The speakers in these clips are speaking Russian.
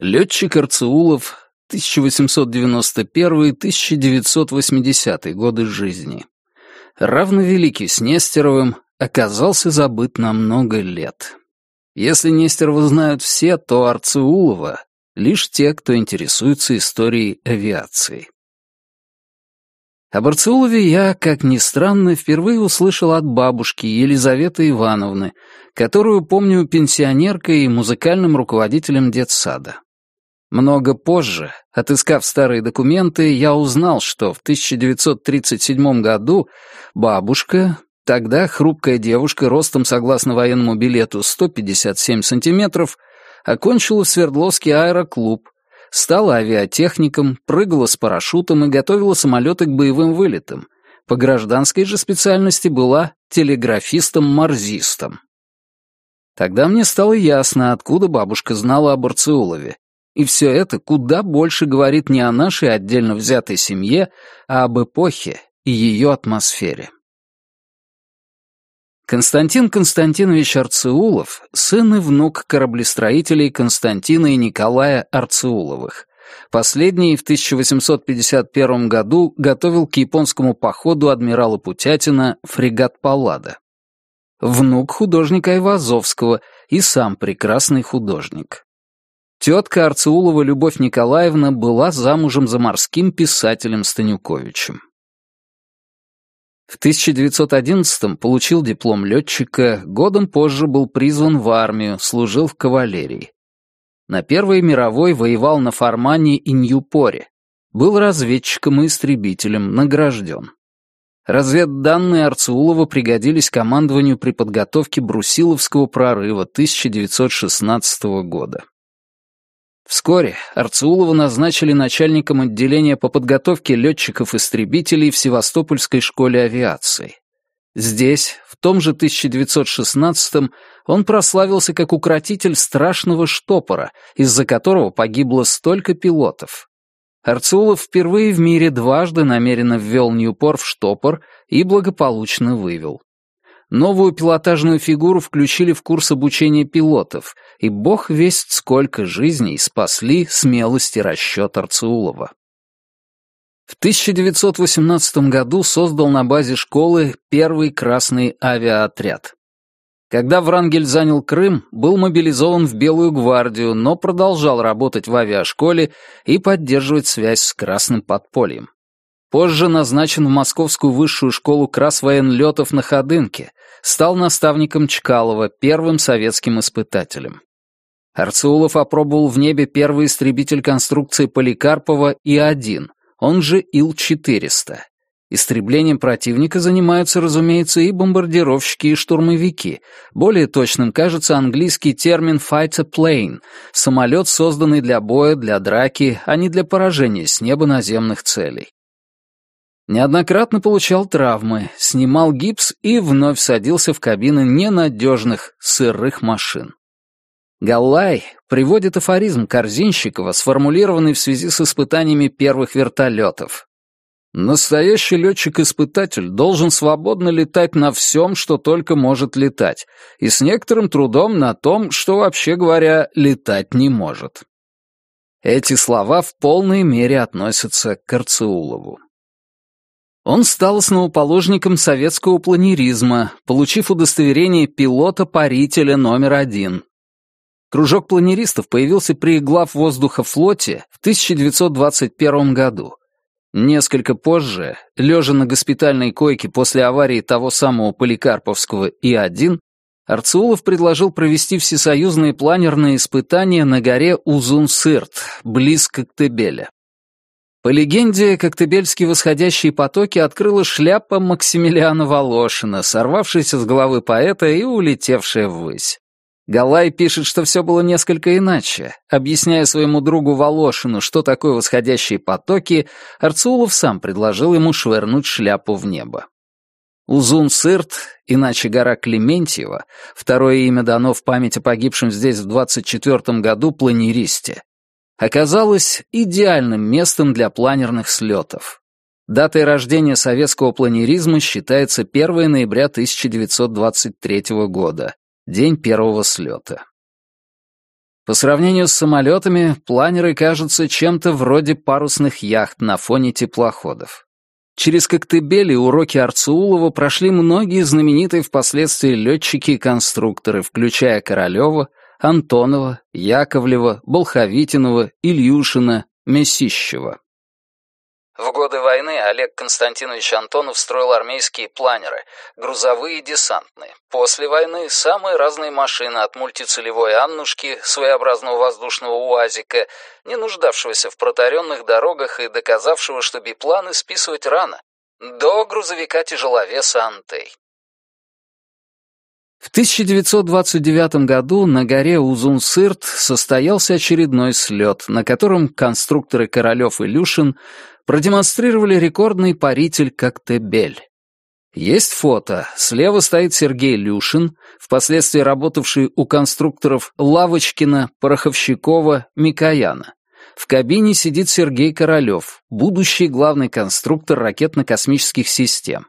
Летчик Арцеулов, 1891-1980 годы жизни. Равновеликий с Нестеровым, оказался забыт на много лет. Если Нестерова знают все, то Арцеулова — лишь те, кто интересуется историей авиации. Об Арцеулове я, как ни странно, впервые услышал от бабушки Елизаветы Ивановны, которую помню пенсионеркой и музыкальным руководителем детсада. Много позже, отыскав старые документы, я узнал, что в 1937 году бабушка, тогда хрупкая девушка ростом согласно военному билету 157 сантиметров, окончила Свердловский аэроклуб, стала авиатехником, прыгала с парашютом и готовила самолеты к боевым вылетам. По гражданской же специальности была телеграфистом-марзистом. Тогда мне стало ясно, откуда бабушка знала об Арцеулове. И все это куда больше говорит не о нашей отдельно взятой семье, а об эпохе и ее атмосфере. Константин Константинович Арцеулов — сын и внук кораблестроителей Константина и Николая Арцеуловых. Последний в 1851 году готовил к японскому походу адмирала Путятина фрегат «Паллада». Внук художника Айвазовского и сам прекрасный художник. Тетка Арцеулова Любовь Николаевна была замужем за морским писателем Станюковичем. В 1911-м получил диплом летчика, годом позже был призван в армию, служил в кавалерии. На Первой мировой воевал на Формане и Ньюпоре. Был разведчиком и истребителем, награжден. Разведданные Арцеулова пригодились командованию при подготовке Брусиловского прорыва 1916 года. Вскоре Арцеулова назначили начальником отделения по подготовке летчиков-истребителей в Севастопольской школе авиации. Здесь, в том же 1916-м, он прославился как укротитель страшного штопора, из-за которого погибло столько пилотов. Арцеулов впервые в мире дважды намеренно ввел Ньюпор в штопор и благополучно вывел. Новую пилотажную фигуру включили в курс обучения пилотов, и бог весть сколько жизней спасли смелость и расчет Арцеулова. В 1918 году создал на базе школы первый красный авиаотряд. Когда Врангель занял Крым, был мобилизован в Белую гвардию, но продолжал работать в авиашколе и поддерживать связь с Красным подпольем. Позже назначен в Московскую высшую школу красвоенлетов на Ходынке, стал наставником Чкалова, первым советским испытателем. Арцеулов опробовал в небе первый истребитель конструкции Поликарпова И-1, он же Ил-400. Истреблением противника занимаются, разумеется, и бомбардировщики, и штурмовики. Более точным кажется английский термин «fighter plane» — самолет, созданный для боя, для драки, а не для поражения с неба наземных целей. Неоднократно получал травмы, снимал гипс и вновь садился в кабины ненадежных, сырых машин. Галлай приводит афоризм Корзинщикова, сформулированный в связи с испытаниями первых вертолетов. Настоящий летчик-испытатель должен свободно летать на всем, что только может летать, и с некоторым трудом на том, что, вообще говоря, летать не может. Эти слова в полной мере относятся к Арцеулову. Он стал основоположником советского планеризма, получив удостоверение пилота-парителя номер один. Кружок планеристов появился при главвоздуха флоте в 1921 году. Несколько позже, лежа на госпитальной койке после аварии того самого Поликарповского И-1, Арцеулов предложил провести всесоюзные планерные испытания на горе Узун-Сырт, близ Коктебеля. По легенде, коктебельские восходящие потоки открыла шляпа Максимилиана Волошина, сорвавшаяся с головы поэта и улетевшая ввысь. Галай пишет, что все было несколько иначе. Объясняя своему другу Волошину, что такое восходящие потоки, Арцулов сам предложил ему швырнуть шляпу в небо. Узун-Сырт, иначе гора Клементьева, второе имя дано в память о погибшем здесь в 24 году планеристе, оказалось идеальным местом для планерных слетов. Датой рождения советского планеризма считается 1 ноября 1923 года, день первого слета. По сравнению с самолетами, планеры кажутся чем-то вроде парусных яхт на фоне теплоходов. Через Коктебель уроки Арцеулова прошли многие знаменитые впоследствии летчики и конструкторы, включая Королева, Антонова, Яковлева, Болховитинова, Ильюшина, Месищева. В годы войны Олег Константинович Антонов строил армейские планеры, грузовые и десантные. После войны самые разные машины от мультицелевой «Аннушки», своеобразного воздушного УАЗика, не нуждавшегося в протаренных дорогах и доказавшего, что бипланы списывать рано, до грузовика-тяжеловеса «Антей». В 1929 году на горе Узунсырт состоялся очередной слет, на котором конструкторы Королёв и Люшин продемонстрировали рекордный паритель «Коктебель». Есть фото. Слева стоит Сергей Люшин, впоследствии работавший у конструкторов Лавочкина, Пороховщикова, Микояна. В кабине сидит Сергей Королёв, будущий главный конструктор ракетно-космических систем.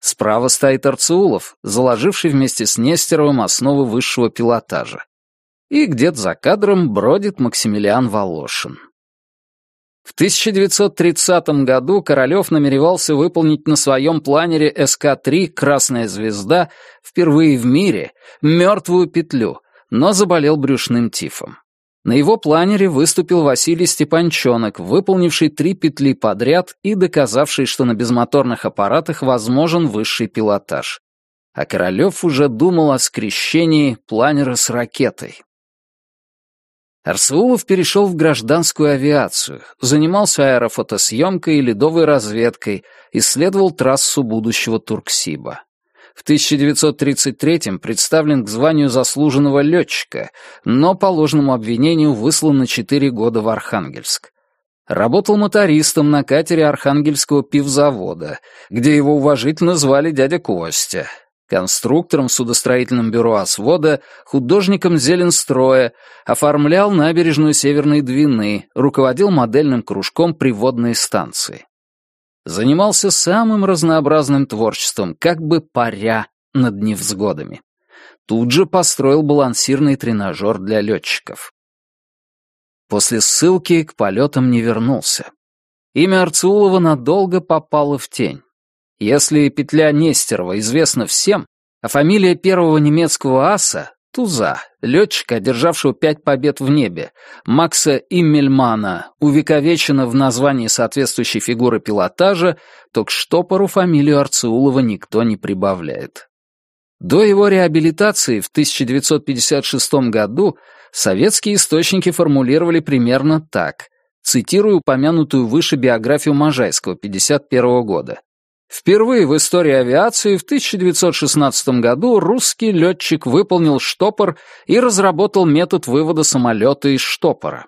Справа стоит Арцеулов, заложивший вместе с Нестеровым основы высшего пилотажа. И где-то за кадром бродит Максимилиан Волошин. В 1930 году Королёв намеревался выполнить на своем планере СК-3 «Красная звезда» впервые в мире мертвую петлю, но заболел брюшным тифом. На его планере выступил Василий Степанчонок, выполнивший три петли подряд и доказавший, что на безмоторных аппаратах возможен высший пилотаж. А Королёв уже думал о скрещении планера с ракетой. Арсеулов перешел в гражданскую авиацию, занимался аэрофотосъемкой и ледовой разведкой, исследовал трассу будущего Турксиба. В 1933-м представлен к званию заслуженного летчика, но по ложному обвинению выслан на 4 года в Архангельск. Работал мотористом на катере Архангельского пивзавода, где его уважительно звали дядя Костя конструктором в судостроительном бюро «Освода», художником Зеленстроя, оформлял набережную Северной Двины, руководил модельным кружком при водной станции. Занимался самым разнообразным творчеством, как бы паря над невзгодами. Тут же построил балансирный тренажер для летчиков. После ссылки к полетам не вернулся. Имя Арцулова надолго попало в тень. Если петля Нестерова известна всем, а фамилия первого немецкого аса — Туза, летчика, одержавшего пять побед в небе, Макса Иммельмана, увековечена в названии соответствующей фигуры пилотажа, то к штопору фамилию Арцеулова никто не прибавляет. До его реабилитации в 1956 году советские источники формулировали примерно так, цитирую упомянутую выше биографию Можайского 1951 года. Впервые в истории авиации в 1916 году русский летчик выполнил штопор и разработал метод вывода самолета из штопора.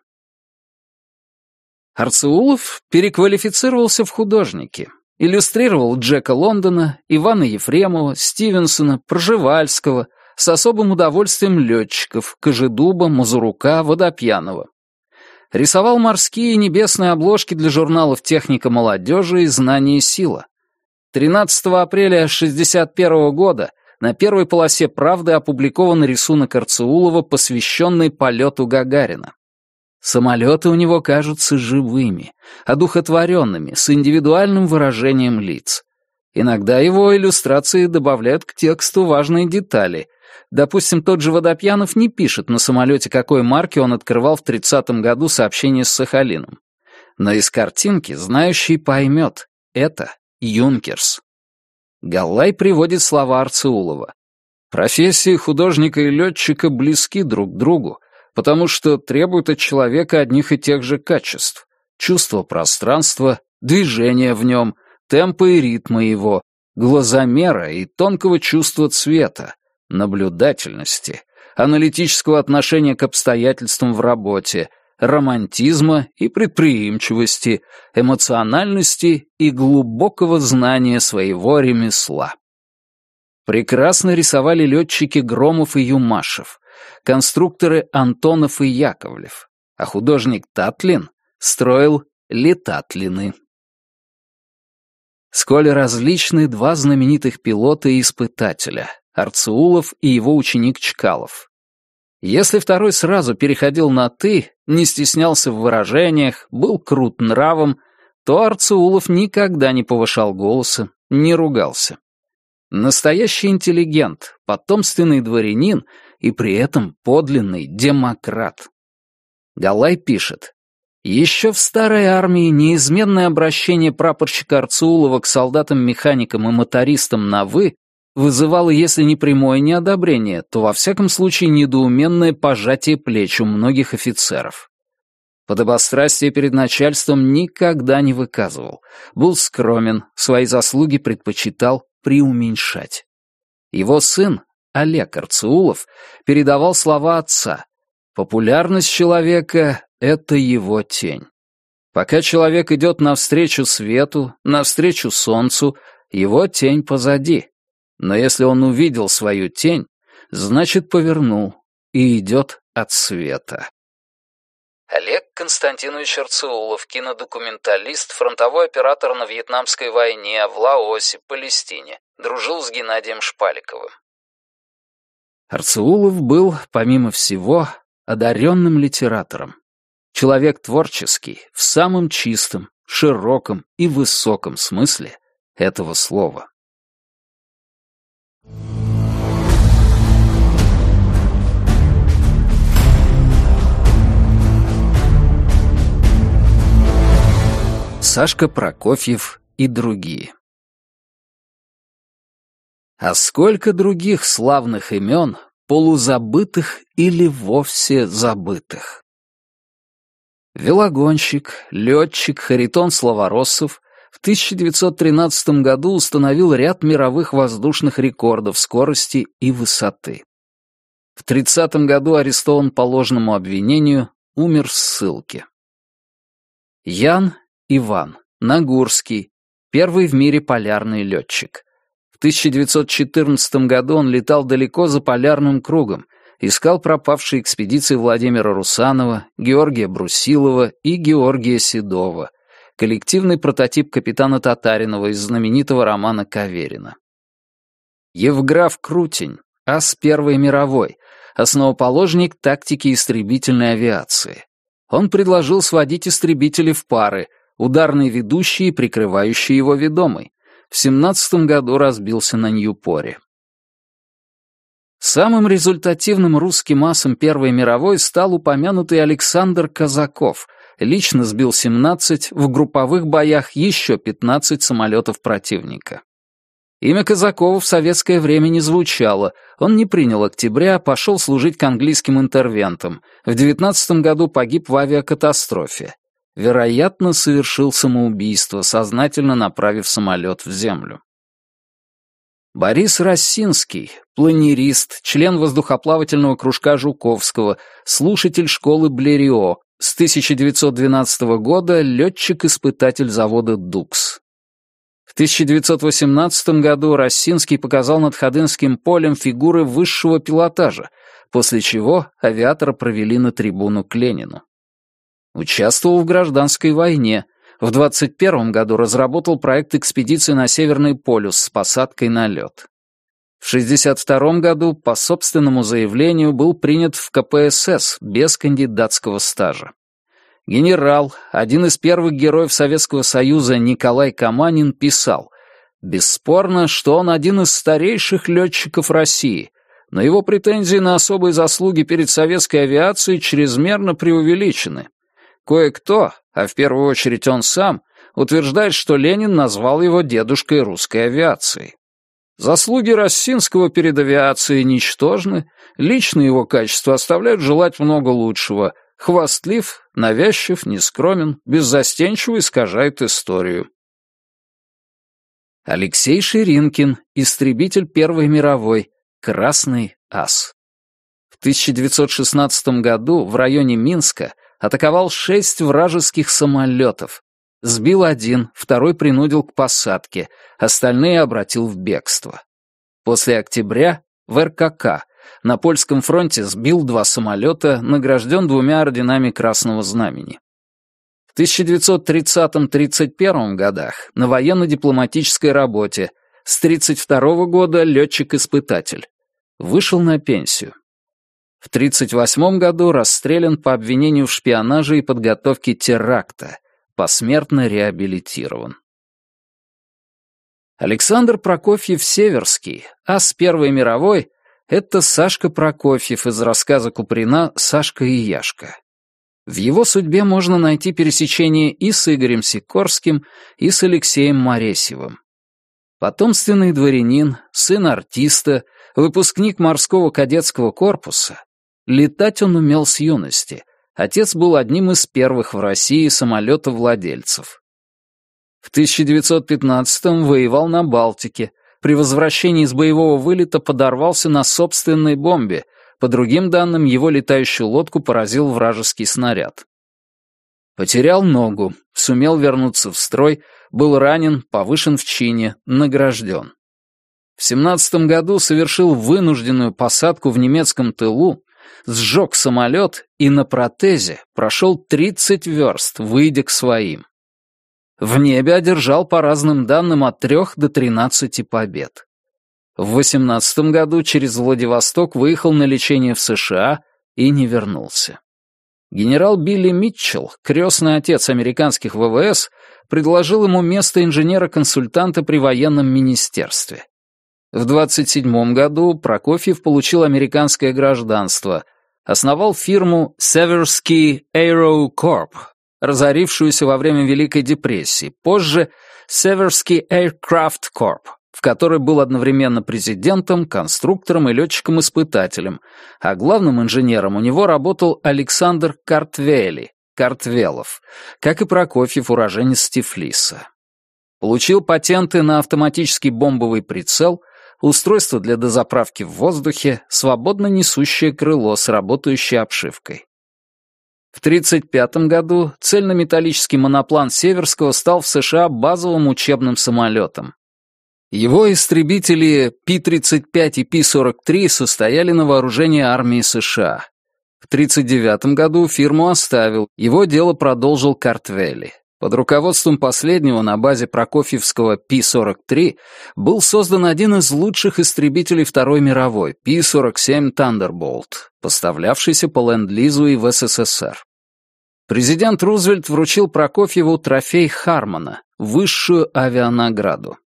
Арцеулов переквалифицировался в художники. Иллюстрировал Джека Лондона, Ивана Ефремова, Стивенсона, Пржевальского, с особым удовольствием летчиков, Кожедуба, Мазурука, Водопьянова. Рисовал морские и небесные обложки для журналов «Техника молодежи» и «Знание и сила». 13 апреля 1961 года на первой полосе «Правды» опубликован рисунок Арцеулова, посвященный полету Гагарина. Самолеты у него кажутся живыми, одухотворенными, с индивидуальным выражением лиц. Иногда его иллюстрации добавляют к тексту важные детали. Допустим, тот же Водопьянов не пишет на самолете, какой марки он открывал в 30-м году сообщение с Сахалином. Но из картинки знающий поймет — это Юнкерс. Галлай приводит слова Арцеулова. Профессии художника и летчика близки друг к другу, потому что требуют от человека одних и тех же качеств. Чувство пространства, движения в нем, темпа и ритма его, глазомера и тонкого чувства цвета, наблюдательности, аналитического отношения к обстоятельствам в работе, романтизма и предприимчивости, эмоциональности и глубокого знания своего ремесла. Прекрасно рисовали летчики Громов и Юмашев, конструкторы Антонов и Яковлев, а художник Татлин строил летатлины. Сколь различны два знаменитых пилота и испытателя — Арцеулов и его ученик Чкалов. Если второй сразу переходил на «ты», не стеснялся в выражениях, был крут нравом, то Арцеулов никогда не повышал голоса, не ругался. Настоящий интеллигент, потомственный дворянин и при этом подлинный демократ. Галай пишет, еще в старой армии неизменное обращение прапорщика Арцулова к солдатам-механикам и мотористам на «вы» вызывало, если не прямое неодобрение, то во всяком случае недоуменное пожатие плеч у многих офицеров. Подобострастие перед начальством никогда не выказывал, был скромен, свои заслуги предпочитал преуменьшать. Его сын, Олег Арцеулов, передавал слова отца. Популярность человека — это его тень. Пока человек идет навстречу свету, навстречу солнцу, его тень позади. Но если он увидел свою тень, значит, повернул и идет от света. Олег Константинович Арцеулов, кинодокументалист, фронтовой оператор на Вьетнамской войне, в Лаосе, Палестине. Дружил с Геннадием Шпаликовым. Арцеулов был, помимо всего, одаренным литератором. Человек творческий в самом чистом, широком и высоком смысле этого слова. Сашка Прокофьев и другие. А сколько других славных имен, полузабытых или вовсе забытых. Велогонщик, летчик Харитон Словоросов в 1913 году установил ряд мировых воздушных рекордов скорости и высоты. В 30 году арестован по ложному обвинению, умер в ссылке. Ян Иван Нагурский, первый в мире полярный летчик. В 1914 году он летал далеко за полярным кругом, искал пропавшие экспедиции Владимира Русанова, Георгия Брусилова и Георгия Седова — коллективный прототип капитана Татаринова из знаменитого романа Каверина. Евграф Крутень, ас Первой мировой, основоположник тактики истребительной авиации. Он предложил сводить истребители в пары, ударный ведущий и прикрывающий его ведомый. В 17 году разбился на Ньюпоре. Самым результативным русским асом Первой мировой стал упомянутый Александр Казаков — лично сбил 17, в групповых боях еще 15 самолетов противника. Имя Казакова в советское время не звучало, он не принял октября, пошел служить к английским интервентам, в 19 году погиб в авиакатастрофе. Вероятно, совершил самоубийство, сознательно направив самолет в землю. Борис Росинский, планерист, член воздухоплавательного кружка Жуковского, слушатель школы Блерио, с 1912 года летчик-испытатель завода «Дукс». В 1918 году Рассинский показал над Ходынским полем фигуры высшего пилотажа, после чего авиатора провели на трибуну к Ленину. Участвовал в гражданской войне. В 21 году разработал проект экспедиции на Северный полюс с посадкой на лед. В 1962 году по собственному заявлению был принят в КПСС без кандидатского стажа. Генерал, один из первых героев Советского Союза Николай Каманин писал, «Бесспорно, что он один из старейших летчиков России, но его претензии на особые заслуги перед советской авиацией чрезмерно преувеличены. Кое-кто, а в первую очередь он сам, утверждает, что Ленин назвал его дедушкой русской авиации. Заслуги Рассинского перед авиацией ничтожны, личные его качества оставляют желать много лучшего. Хвастлив, навязчив, нескромен, беззастенчиво искажает историю. Алексей Ширинкин, истребитель Первой мировой, Красный ас. В 1916 году в районе Минска атаковал шесть вражеских самолетов, Сбил один, второй принудил к посадке, остальные обратил в бегство. После октября в РКК на польском фронте сбил два самолета, награжден двумя орденами Красного Знамени. В 1930-31 годах на военно-дипломатической работе, с 1932 года летчик-испытатель. Вышел на пенсию. В 1938 году расстрелян по обвинению в шпионаже и подготовке теракта, посмертно реабилитирован. Александр Прокофьев-Северский, ас Первой мировой, это Сашка Прокофьев из рассказа Куприна «Сашка и Яшка». В его судьбе можно найти пересечение и с Игорем Сикорским, и с Алексеем Моресевым. Потомственный дворянин, сын артиста, выпускник морского кадетского корпуса. Летать он умел с юности. Отец был одним из первых в России самолетовладельцев. В 1915-м воевал на Балтике. При возвращении с боевого вылета подорвался на собственной бомбе, по другим данным, его летающую лодку поразил вражеский снаряд. Потерял ногу, сумел вернуться в строй, был ранен, повышен в чине, награжден. В 17 году совершил вынужденную посадку в немецком тылу, сжег самолет и на протезе прошел 30 верст, выйдя к своим. В небе одержал по разным данным от 3 до 13 побед. В 18 году через Владивосток выехал на лечение в США и не вернулся. Генерал Билли Митчелл, крестный отец американских ВВС, предложил ему место инженера-консультанта при военном министерстве. В 27 году Прокофьев получил американское гражданство, основал фирму Seversky Aero Corp, разорившуюся во время Великой депрессии, позже Seversky Aircraft Corp, в которой был одновременно президентом, конструктором и летчиком-испытателем, а главным инженером у него работал Александр Картвели, Картвелов, как и Прокофьев, уроженец Тифлиса. Получил патенты на автоматический бомбовый прицел, устройство для дозаправки в воздухе, свободно несущее крыло с работающей обшивкой. В 1935 году цельнометаллический моноплан Северского стал в США базовым учебным самолетом. Его истребители Пи-35 и Пи-43 состояли на вооружении армии США. В 1939 году фирму оставил, его дело продолжил Картвелли. Под руководством последнего на базе Прокофьевского Пи-43 был создан один из лучших истребителей Второй мировой, Пи-47 Thunderbolt, поставлявшийся по Ленд-Лизу и в СССР. Президент Рузвельт вручил Прокофьеву трофей Хармона, высшую авианаграду.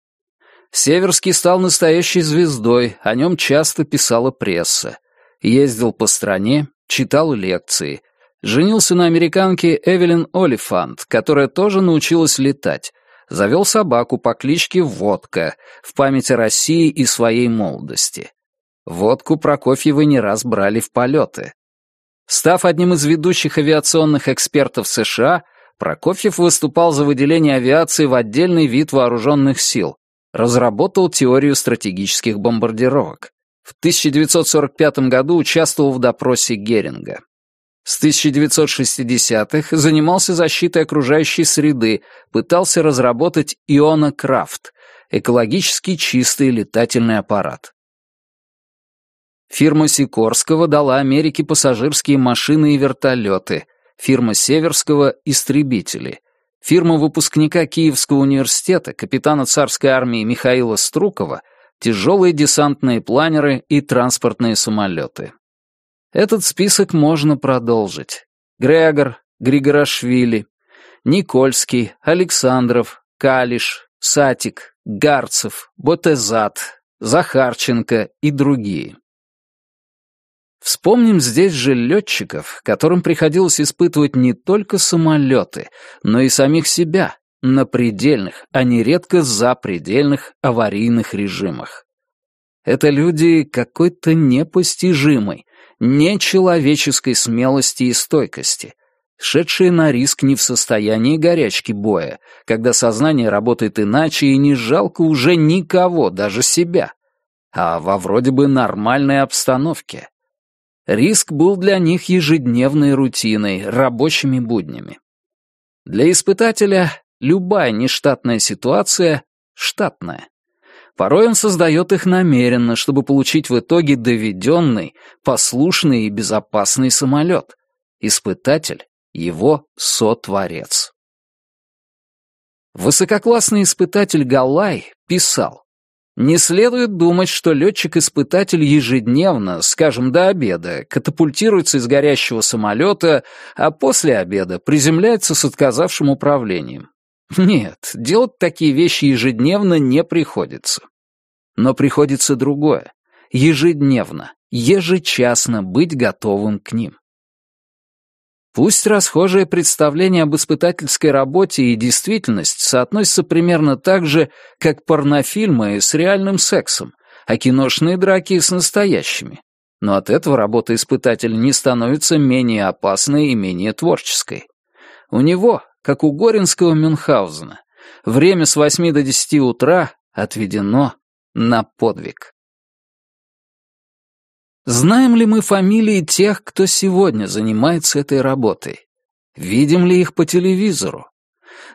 Северский стал настоящей звездой, о нем часто писала пресса. Ездил по стране, читал лекции. Женился на американке Эвелин Олифант, которая тоже научилась летать. Завел собаку по кличке Водка в память о России и своей молодости. Водку Прокофьевы не раз брали в полеты. Став одним из ведущих авиационных экспертов США, Прокофьев выступал за выделение авиации в отдельный вид вооруженных сил, разработал теорию стратегических бомбардировок. В 1945 году участвовал в допросе Геринга. С 1960-х занимался защитой окружающей среды, пытался разработать ионокрафт — экологически чистый летательный аппарат. Фирма Сикорского дала Америке пассажирские машины и вертолеты, фирма Северского — истребители, Фирма выпускника Киевского университета, капитана царской армии Михаила Струкова, тяжелые десантные планеры и транспортные самолеты. Этот список можно продолжить. Грегор, Григорашвили, Никольский, Александров, Калиш, Сатик, Гарцев, Ботезат, Захарченко и другие. Вспомним здесь же летчиков, которым приходилось испытывать не только самолеты, но и самих себя на предельных, а нередко запредельных аварийных режимах. Это люди какой-то непостижимой, нечеловеческой смелости и стойкости, шедшие на риск не в состоянии горячки боя, когда сознание работает иначе и не жалко уже никого, даже себя, а во вроде бы нормальной обстановке. Риск был для них ежедневной рутиной, рабочими буднями. Для испытателя любая нештатная ситуация — штатная. Порой он создает их намеренно, чтобы получить в итоге доведенный, послушный и безопасный самолет. Испытатель — его сотворец. Высококлассный испытатель Галай писал, Не следует думать, что летчик-испытатель ежедневно, скажем, до обеда, катапультируется из горящего самолета, а после обеда приземляется с отказавшим управлением. Нет, делать такие вещи ежедневно не приходится. Но приходится другое. Ежедневно, ежечасно быть готовым к ним. Пусть расхожее представление об испытательской работе и действительность соотносятся примерно так же, как порнофильмы с реальным сексом, а киношные драки с настоящими. Но от этого работа испытателя не становится менее опасной и менее творческой. У него, как у Горинского Мюнхгаузена, время с 8 до 10 утра отведено на подвиг. Знаем ли мы фамилии тех, кто сегодня занимается этой работой? Видим ли их по телевизору?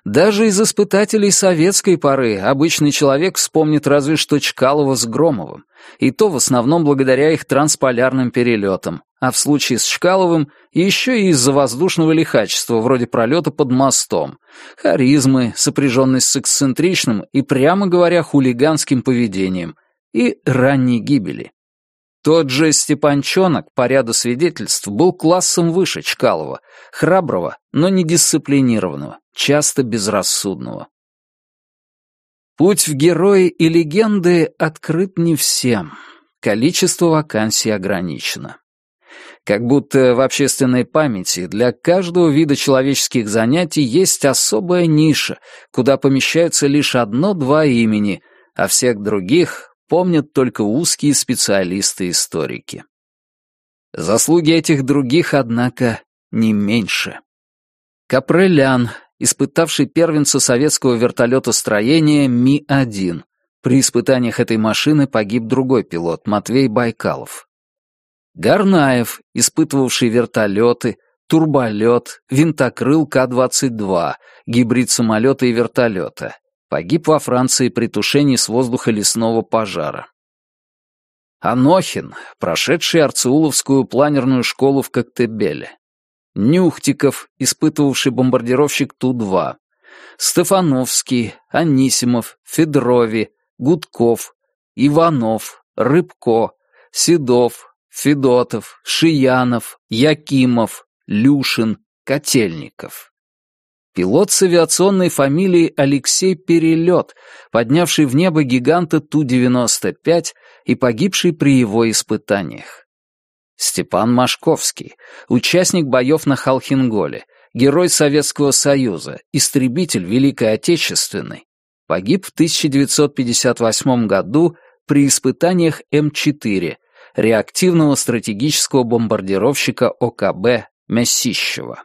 Даже из испытателей советской поры обычный человек вспомнит разве что Чкалова с Громовым, и то в основном благодаря их трансполярным перелетам, а в случае с Чкаловым еще и из-за воздушного лихачества, вроде пролета под мостом, харизмы, сопряженной с эксцентричным и, прямо говоря, хулиганским поведением, и ранней гибели. Тот же Степанчонок по ряду свидетельств был классом выше Чкалова, храброго, но недисциплинированного, часто безрассудного. Путь в герои и легенды открыт не всем. Количество вакансий ограничено. Как будто в общественной памяти для каждого вида человеческих занятий есть особая ниша, куда помещаются лишь одно-два имени, а всех других помнят только узкие специалисты-историки. Заслуги этих других, однако, не меньше. Капрелян, испытавший первенца советского вертолетостроения Ми-1. При испытаниях этой машины погиб другой пилот, Матвей Байкалов. Гарнаев, испытывавший вертолеты, турболет, винтокрыл К-22, гибрид самолета и вертолета. Погиб во Франции при тушении с воздуха лесного пожара. Анохин, прошедший Арцеуловскую планерную школу в Коктебеле. Нюхтиков, испытывавший бомбардировщик Ту-2. Стефановский, Анисимов, Федрови, Гудков, Иванов, Рыбко, Седов, Федотов, Шиянов, Якимов, Люшин, Котельников. Пилот с авиационной фамилией Алексей Перелет, поднявший в небо гиганта Ту-95 и погибший при его испытаниях. Степан Машковский, участник боев на Халхинголе, герой Советского Союза, истребитель Великой Отечественной, погиб в 1958 году при испытаниях М4, реактивного стратегического бомбардировщика ОКБ Месищева.